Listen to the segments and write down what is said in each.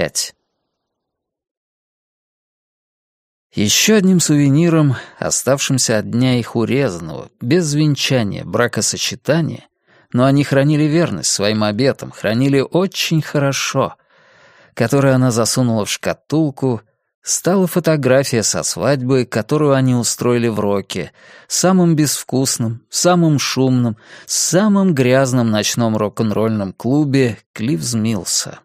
пять. Еще одним сувениром, оставшимся от дня их урезанного, без венчания, бракосочетания, но они хранили верность своим обетам, хранили очень хорошо, который она засунула в шкатулку, стала фотография со свадьбы, которую они устроили в Роке, самым безвкусным, самым шумным, самым грязным ночном рок-н-ролльном клубе Клиффс Милса.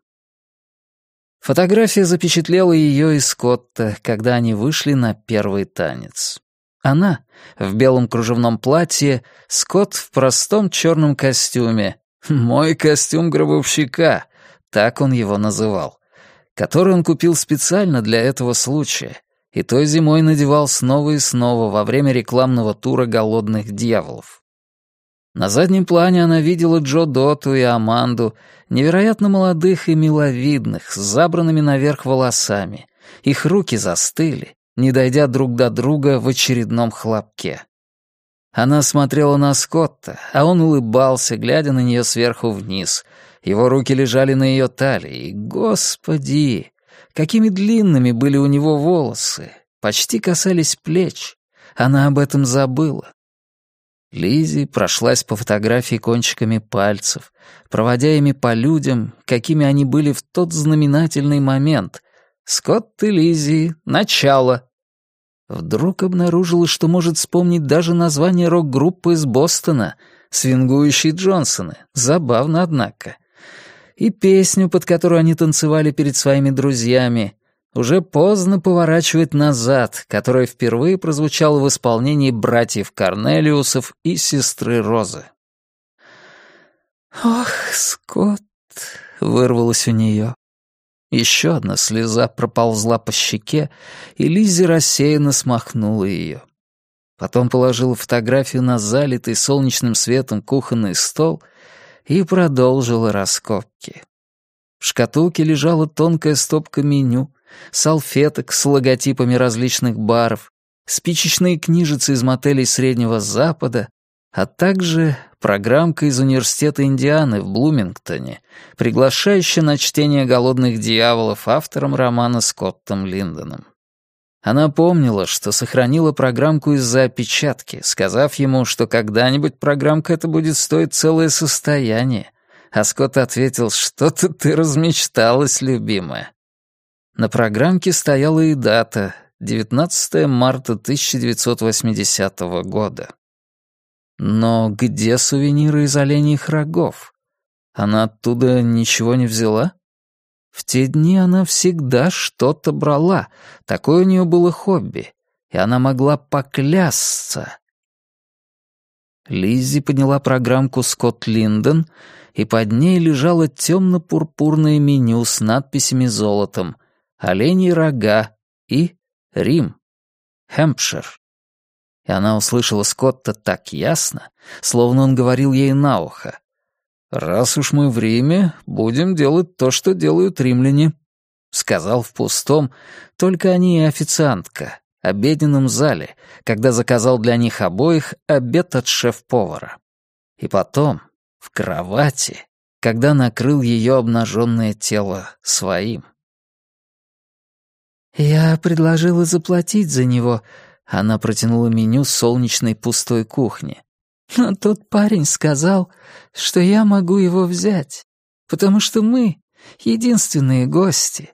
Фотография запечатлела ее и Скотта, когда они вышли на первый танец. Она в белом кружевном платье, Скотт в простом черном костюме. «Мой костюм гробовщика», так он его называл, который он купил специально для этого случая, и той зимой надевал снова и снова во время рекламного тура «Голодных дьяволов». На заднем плане она видела Джо Доту и Аманду, невероятно молодых и миловидных, с забранными наверх волосами. Их руки застыли, не дойдя друг до друга в очередном хлопке. Она смотрела на Скотта, а он улыбался, глядя на нее сверху вниз. Его руки лежали на ее талии. Господи, какими длинными были у него волосы! Почти касались плеч. Она об этом забыла. Лизи прошлась по фотографии кончиками пальцев, проводя ими по людям, какими они были в тот знаменательный момент. Скотт и Лизи — начало. Вдруг обнаружила, что может вспомнить даже название рок-группы из Бостона «Свингующие Джонсоны». Забавно, однако. И песню, под которую они танцевали перед своими друзьями — уже поздно поворачивать назад, которая впервые прозвучала в исполнении братьев Корнелиусов и сестры Розы. «Ох, Скотт!» — вырвалось у нее. Еще одна слеза проползла по щеке, и Лиззи рассеянно смахнула ее. Потом положила фотографию на залитый солнечным светом кухонный стол и продолжила раскопки. В шкатулке лежала тонкая стопка меню, салфеток с логотипами различных баров, спичечные книжицы из мотелей Среднего Запада, а также программка из Университета Индианы в Блумингтоне, приглашающая на чтение «Голодных дьяволов» автором романа Скоттом Линдоном. Она помнила, что сохранила программку из-за опечатки, сказав ему, что когда-нибудь программка эта будет стоить целое состояние, а Скотт ответил, что-то ты размечталась, любимая. На программке стояла и дата — 19 марта 1980 года. Но где сувениры из оленьих рогов? Она оттуда ничего не взяла? В те дни она всегда что-то брала, такое у нее было хобби, и она могла поклясться. Лиззи подняла программку «Скотт Линдон», и под ней лежало темно-пурпурное меню с надписями золотом — оленьи рога и Рим, Хэмпшир. И она услышала Скотта так ясно, словно он говорил ей на ухо. «Раз уж мы в Риме, будем делать то, что делают римляне», — сказал в пустом, только они и официантка, обеденном зале, когда заказал для них обоих обед от шеф-повара. И потом, в кровати, когда накрыл ее обнаженное тело своим. «Я предложила заплатить за него», — она протянула меню солнечной пустой кухни. «Но тот парень сказал, что я могу его взять, потому что мы — единственные гости,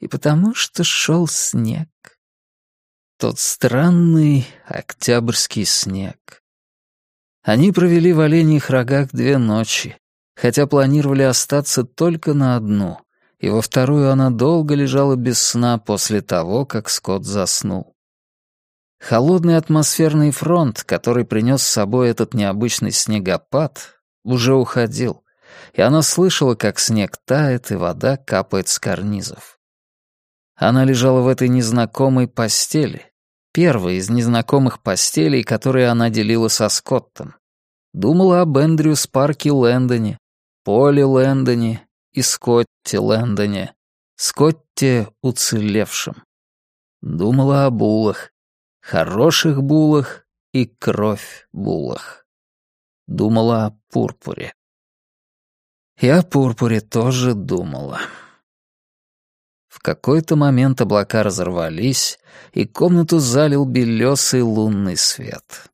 и потому что шел снег». Тот странный октябрьский снег. Они провели в оленьих рогах две ночи, хотя планировали остаться только на одну — и во вторую она долго лежала без сна после того, как Скотт заснул. Холодный атмосферный фронт, который принес с собой этот необычный снегопад, уже уходил, и она слышала, как снег тает и вода капает с карнизов. Она лежала в этой незнакомой постели, первой из незнакомых постелей, которые она делила со Скоттом. Думала об Эндрю Спарке Лэндоне, Поле Лэндоне и Скотте Лэндоне, Скотте уцелевшем. Думала о булах, хороших булах и кровь булах. Думала о пурпуре. И о пурпуре тоже думала. В какой-то момент облака разорвались, и комнату залил белесый лунный свет.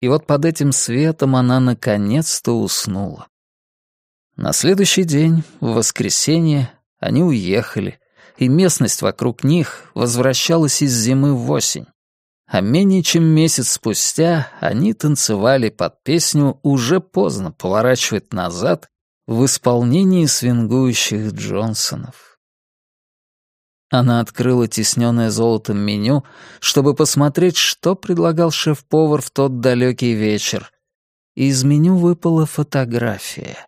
И вот под этим светом она наконец-то уснула. На следующий день, в воскресенье, они уехали, и местность вокруг них возвращалась из зимы в осень. А менее чем месяц спустя они танцевали под песню «Уже поздно поворачивать назад» в исполнении свингующих Джонсонов. Она открыла тисненное золотом меню, чтобы посмотреть, что предлагал шеф-повар в тот далекий вечер. И из меню выпала фотография.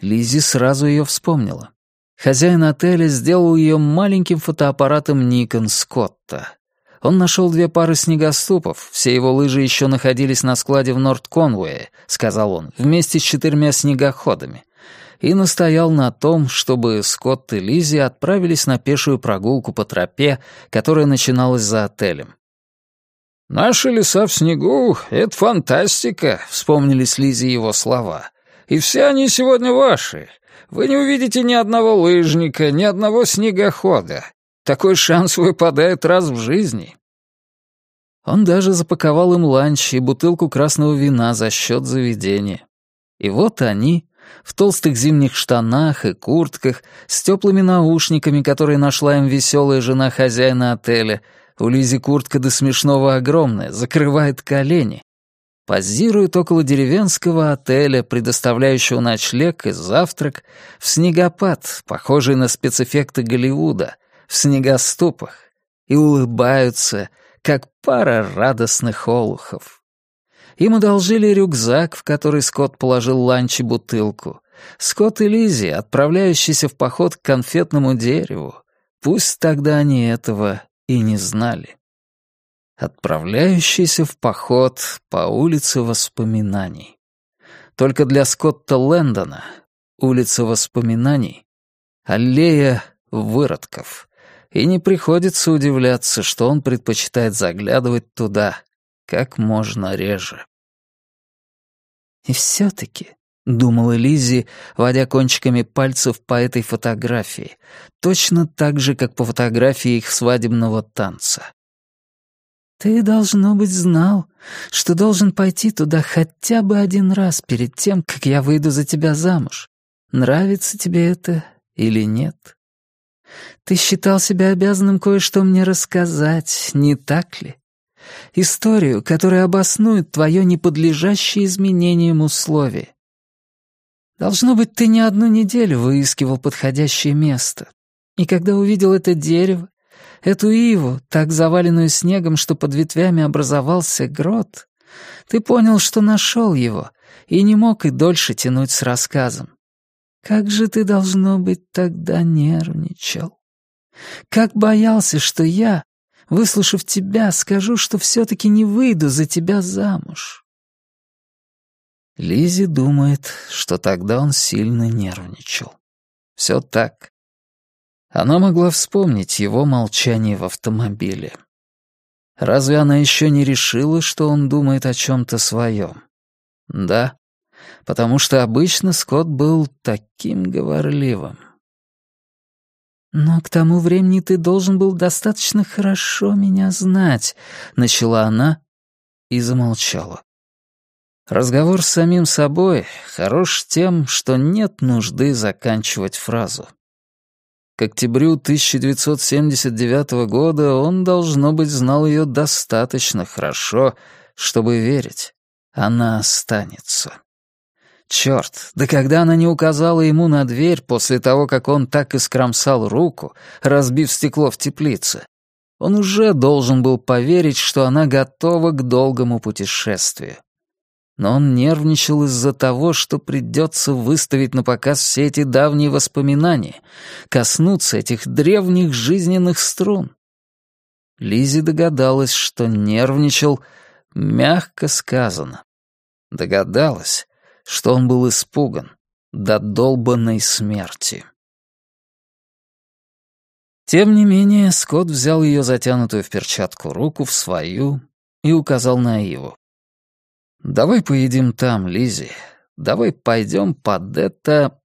Лизи сразу ее вспомнила. Хозяин отеля сделал ее маленьким фотоаппаратом Никон Скотта. Он нашел две пары снегоступов, все его лыжи еще находились на складе в Норд-Конвуэ, сказал он, вместе с четырьмя снегоходами и настоял на том, чтобы Скотт и Лизи отправились на пешую прогулку по тропе, которая начиналась за отелем. «Наши леса в снегу — это фантастика», — вспомнились Лизи его слова. «И все они сегодня ваши. Вы не увидите ни одного лыжника, ни одного снегохода. Такой шанс выпадает раз в жизни». Он даже запаковал им ланч и бутылку красного вина за счет заведения. И вот они, в толстых зимних штанах и куртках, с теплыми наушниками, которые нашла им веселая жена хозяина отеля. У Лизи куртка до смешного огромная, закрывает колени. Позирует около деревенского отеля, предоставляющего ночлег и завтрак, в снегопад, похожий на спецэффекты Голливуда, в снегоступах, и улыбаются, как пара радостных олухов. Им одолжили рюкзак, в который Скотт положил ланч и бутылку. Скотт и Лизи, отправляющиеся в поход к конфетному дереву. Пусть тогда они этого и не знали. Отправляющиеся в поход по улице воспоминаний. Только для Скотта Лэндона улица воспоминаний — аллея выродков. И не приходится удивляться, что он предпочитает заглядывать туда, как можно реже. «И все-таки», — думала Лиззи, водя кончиками пальцев по этой фотографии, точно так же, как по фотографии их свадебного танца. «Ты, должно быть, знал, что должен пойти туда хотя бы один раз перед тем, как я выйду за тебя замуж. Нравится тебе это или нет? Ты считал себя обязанным кое-что мне рассказать, не так ли?» Историю, которая обоснует твое неподлежащее изменениям условие. Должно быть, ты не одну неделю выискивал подходящее место. И когда увидел это дерево, эту иву, так заваленную снегом, что под ветвями образовался грот, ты понял, что нашел его, и не мог и дольше тянуть с рассказом. Как же ты, должно быть, тогда нервничал. Как боялся, что я, Выслушав тебя, скажу, что все-таки не выйду за тебя замуж». Лизи думает, что тогда он сильно нервничал. Все так. Она могла вспомнить его молчание в автомобиле. Разве она еще не решила, что он думает о чем-то своем? Да, потому что обычно Скотт был таким говорливым. «Но к тому времени ты должен был достаточно хорошо меня знать», — начала она и замолчала. Разговор с самим собой хорош тем, что нет нужды заканчивать фразу. К октябрю 1979 года он, должно быть, знал ее достаточно хорошо, чтобы верить. Она останется. Черт, да когда она не указала ему на дверь после того, как он так и скромсал руку, разбив стекло в теплице, он уже должен был поверить, что она готова к долгому путешествию. Но он нервничал из-за того, что придется выставить на показ все эти давние воспоминания, коснуться этих древних жизненных струн. Лизи догадалась, что нервничал, мягко сказано. Догадалась, что он был испуган до долбанной смерти. Тем не менее, Скотт взял ее затянутую в перчатку руку в свою и указал на Иву. «Давай поедим там, Лизи. Давай пойдем под это...»